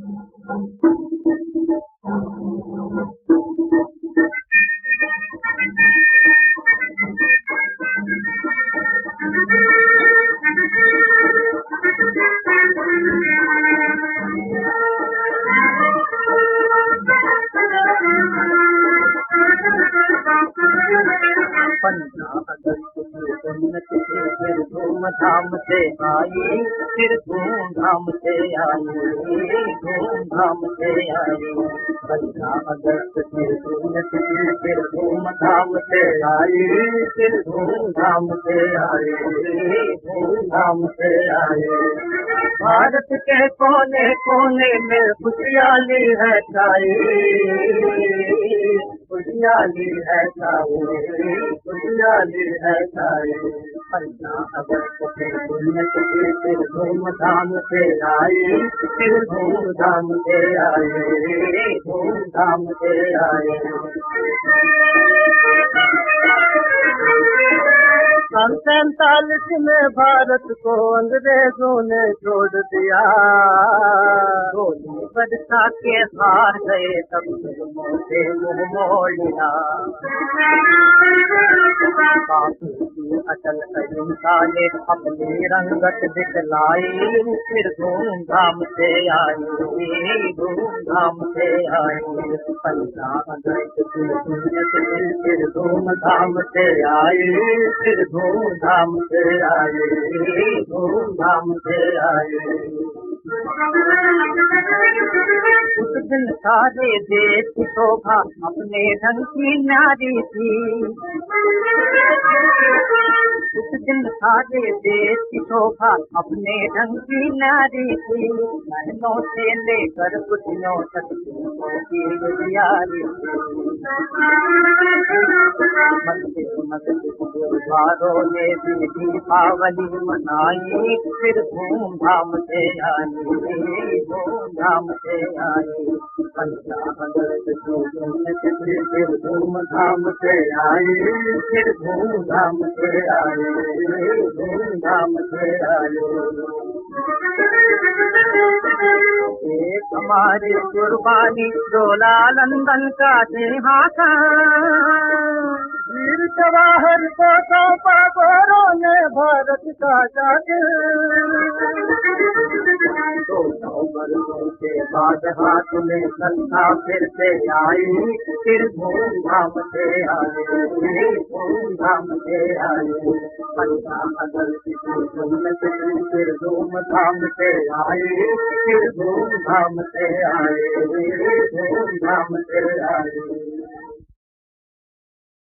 Thank you. धाम से आई फिर धूम धाम से आई धूम धाम से आई पंद्रह अगस्त फिर धूम फिर धूम धाम से आई फिर धूम धाम से आई धूम धाम से आई भारत के कोने कोने में खुशहाली है छाई खुशहाली है छाई खुशहाली है छाई पंद्रह अगस्त फिर फिर धूम धाम से आई फिर धूम धाम से आए धूम धाम से आए सन सैतालीस में भारत को अंग्रेज़ों ने छोड़ दिया। गोली बरसा के हार गए तब से मुँह लिया ने अपनी रंगत दिखलाई फिर धूमधाम से आई धूमधाम से आई अगस्त फिर धूमधाम से आई फिर धूमधाम से आए धूमधाम से आए उस दिन सारे देश की शोभा अपने ढंग की नारी थी उस दिन सारे देश की शोभा अपने ढंग की नारी थी महलों से लेकर कुटियों तक की गुजियारी मंदिर मस्जिद गुरुद्वारों ने भी दीपावली मनाई, फिर धूमधाम से आई। धूमधाम से आई। फिर धूमधाम से आई फिर धूमधाम से आई धूमधाम से आई एक हमारी कुर्बानी डोला लंदन का सिंहासन वीर जवाहर को सौंपा गोरों ने भारत का जाके। के बाद हाथ में संता फिर से आई। फिर धूम धाम से आए फिर धूम धाम से आए पंचा अगर किसी धूम से फिर धूम धाम से आए फिर धूम धाम से आए धूम धाम से आए